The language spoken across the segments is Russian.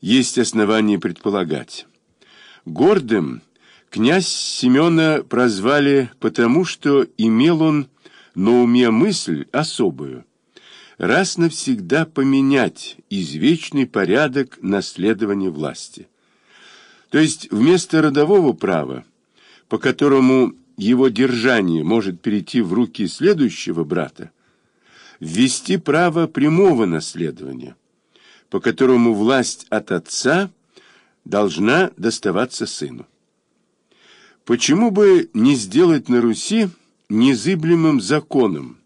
есть основания предполагать. Гордым князь Семена прозвали потому, что имел он на уме мысль особую раз навсегда поменять извечный порядок наследования власти. То есть вместо родового права, по которому его держание может перейти в руки следующего брата, ввести право прямого наследования, по которому власть от отца должна доставаться сыну. Почему бы не сделать на Руси незыблемым законом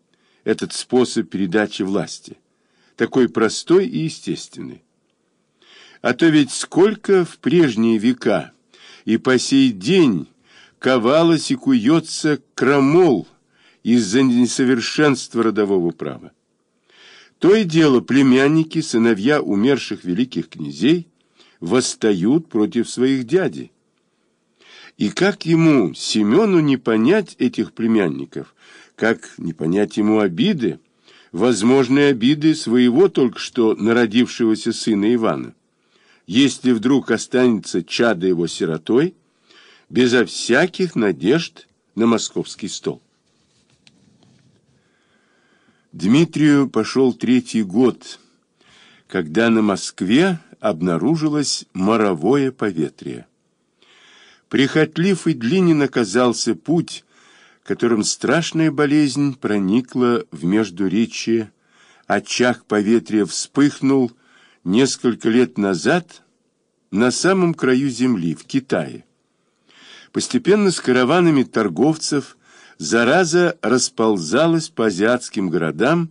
этот способ передачи власти, такой простой и естественный? А то ведь сколько в прежние века и по сей день ковалось и куется крамол из-за несовершенства родового права. То и дело племянники, сыновья умерших великих князей, восстают против своих дядей. И как ему, Семену, не понять этих племянников, как не понять ему обиды, возможные обиды своего только что народившегося сына Ивана? Если вдруг останется чадо его сиротой, безо всяких надежд на московский стол. Дмитрию пошел третий год, когда на Москве обнаружилось моровое поветрие. Прихотлив и длинен оказался путь, которым страшная болезнь проникла в Междуречье, очаг поветрия вспыхнул несколько лет назад на самом краю земли, в Китае. Постепенно с караванами торговцев зараза расползалась по азиатским городам,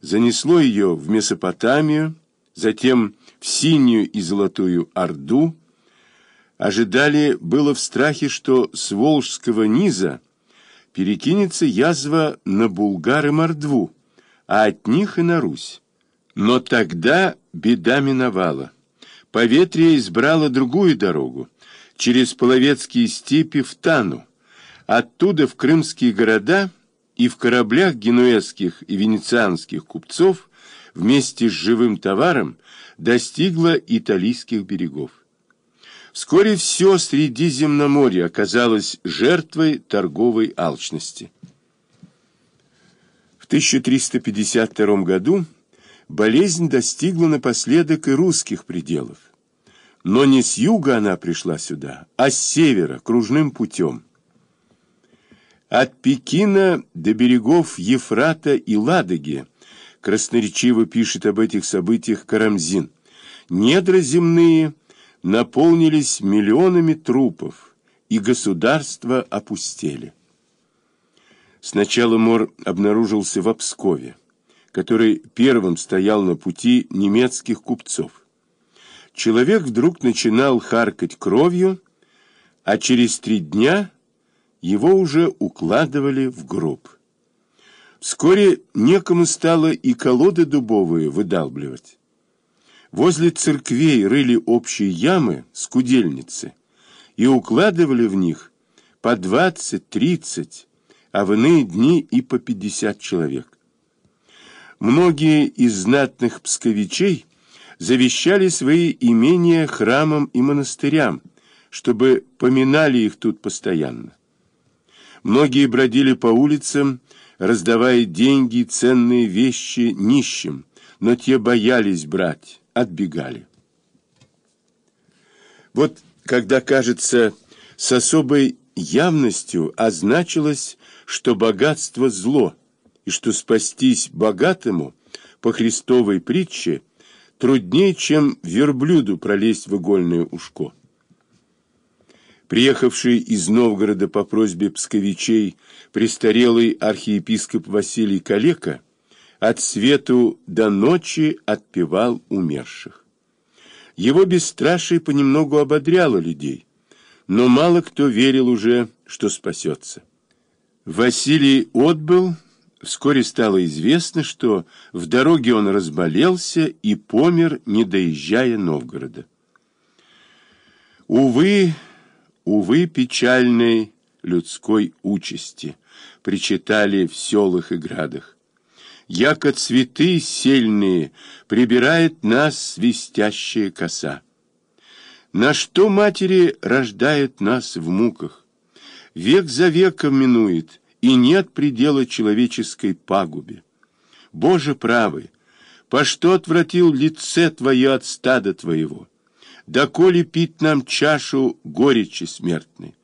занесло ее в Месопотамию, затем в Синюю и Золотую Орду. Ожидали было в страхе, что с Волжского низа перекинется язва на Булгар и Мордву, а от них и на Русь. Но тогда беда миновала. Поветрие избрало другую дорогу через половецкие степи в Тану, оттуда в крымские города и в кораблях генуэзских и венецианских купцов вместе с живым товаром достигла италийских берегов. Вскоре все Средиземноморье оказалось жертвой торговой алчности. В 1352 году болезнь достигла напоследок и русских пределов. Но не с юга она пришла сюда, а с севера, кружным путем. От Пекина до берегов Ефрата и Ладоги красноречиво пишет об этих событиях Карамзин. Недра земные наполнились миллионами трупов, и государства опустели. Сначала мор обнаружился в Пскове, который первым стоял на пути немецких купцов человек вдруг начинал харкать кровью, а через три дня его уже укладывали в гроб. Вскоре некому стало и колоды дубовые выдалбливать. Возле церквей рыли общие ямы, скудельницы, и укладывали в них по двадцать-тридцать, а в иные дни и по пятьдесят человек. Многие из знатных псковичей завещали свои имения храмам и монастырям, чтобы поминали их тут постоянно. Многие бродили по улицам, раздавая деньги и ценные вещи нищим, но те боялись брать, отбегали. Вот когда, кажется, с особой явностью означилось, что богатство – зло, и что спастись богатому по Христовой притче – труднее, чем верблюду пролезть в игольное ушко. Приехавший из Новгорода по просьбе псковичей престарелый архиепископ Василий Калека от свету до ночи отпевал умерших. Его бесстрашие понемногу ободряло людей, но мало кто верил уже, что спасется. Василий отбыл, Вскоре стало известно, что в дороге он разболелся и помер, не доезжая Новгорода. Увы, увы, печальной людской участи, причитали в селах и градах. Яко цветы сельные прибирает нас свистящая коса. На что матери рождают нас в муках? Век за веком минует, и нет предела человеческой пагубе. Боже правый, по что отвратил лице Твое от стада Твоего? Доколе пить нам чашу горечи смертной?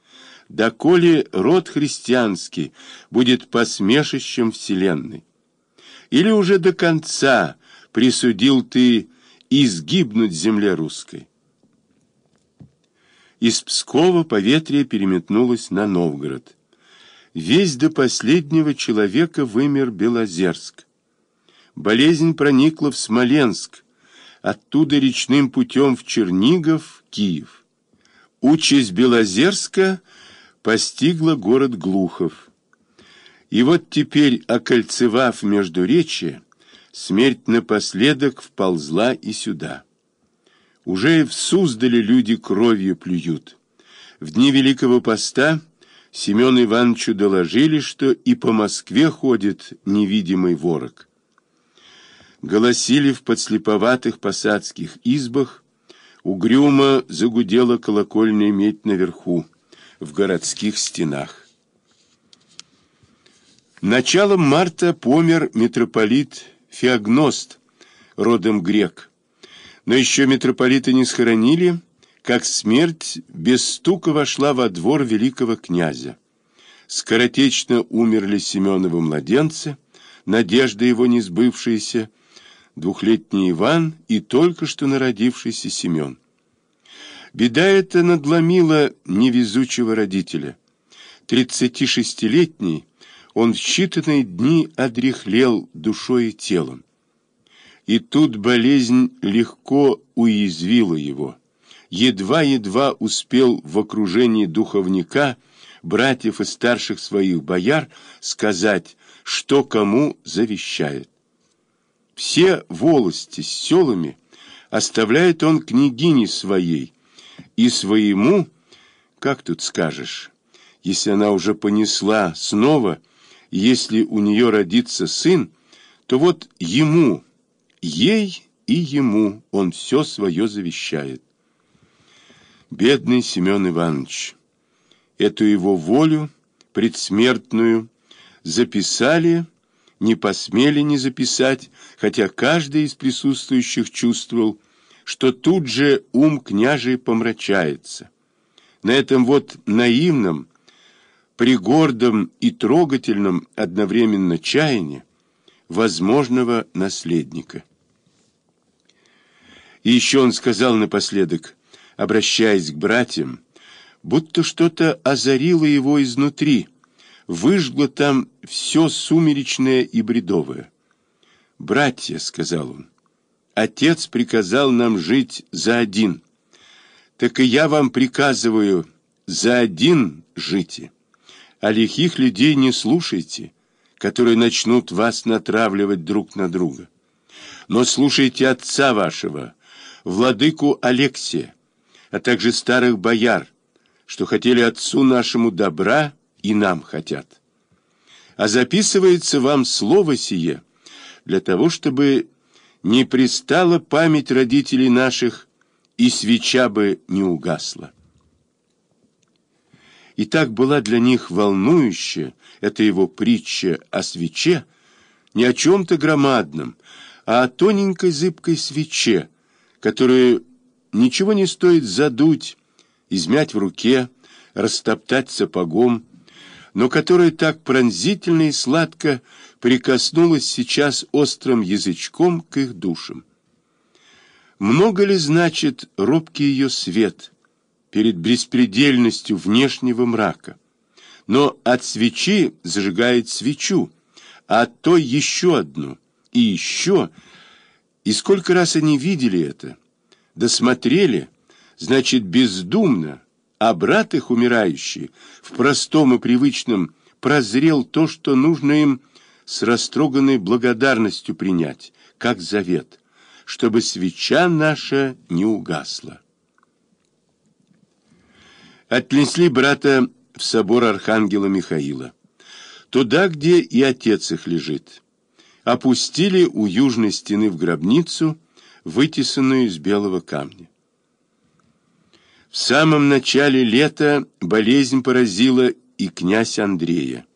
Доколе род христианский будет посмешищем вселенной? Или уже до конца присудил Ты изгибнуть земле русской? Из Пскова поветрие переметнулось на Новгород. Весь до последнего человека вымер Белозерск. Болезнь проникла в Смоленск, оттуда речным путем в Чернигов, Киев. Участь Белозерска постигла город Глухов. И вот теперь, окольцевав между речи, смерть напоследок вползла и сюда. Уже в Суздале люди кровью плюют. В дни Великого Поста Семену Ивановичу доложили, что и по Москве ходит невидимый ворог голосили в подслеповатых посадских избах, угрюмо загудела колокольная медь наверху, в городских стенах. Началом марта помер митрополит Феогност, родом грек. Но еще митрополита не схоронили, как смерть без стука вошла во двор великого князя. Скоротечно умерли Семеновы младенцы, надежда его не сбывшаяся, двухлетний Иван и только что народившийся Семен. Беда эта надломила невезучего родителя. 36-летний он в считанные дни одряхлел душой и телом. И тут болезнь легко уязвила его. Едва-едва успел в окружении духовника, братьев и старших своих бояр сказать, что кому завещает. Все волости с селами оставляет он княгине своей, и своему, как тут скажешь, если она уже понесла снова, если у нее родится сын, то вот ему, ей и ему он все свое завещает. Бедный Семен Иванович, эту его волю предсмертную записали не посмели не записать, хотя каждый из присутствующих чувствовал, что тут же ум княжий помрачается. На этом вот наивном, пригордом и трогательном одновременно чаянии возможного наследника. И еще он сказал напоследок, обращаясь к братьям, будто что-то озарило его изнутри – выжгло там все сумеречное и бредовое. «Братья», — сказал он, — «отец приказал нам жить за один. Так и я вам приказываю, за один жите, а лихих людей не слушайте, которые начнут вас натравливать друг на друга. Но слушайте отца вашего, владыку Алексия, а также старых бояр, что хотели отцу нашему добра и нам хотят. А записывается вам слово сие для того, чтобы не пристала память родителей наших и свеча бы не угасла. И так была для них волнующая эта его притча о свече, не о чем-то громадном, а о тоненькой зыбкой свече, которую ничего не стоит задуть, измять в руке, растоптать сапогом, но которая так пронзительно и сладко прикоснулась сейчас острым язычком к их душам. Много ли значит робкий ее свет перед беспредельностью внешнего мрака? Но от свечи зажигает свечу, а от той еще одну, и еще, и сколько раз они видели это, досмотрели, значит, бездумно, а брат их умирающий в простом и привычном прозрел то, что нужно им с растроганной благодарностью принять, как завет, чтобы свеча наша не угасла. Отнесли брата в собор Архангела Михаила, туда, где и отец их лежит. Опустили у южной стены в гробницу, вытесанную из белого камня. В самом начале лета болезнь поразила и князь Андрея.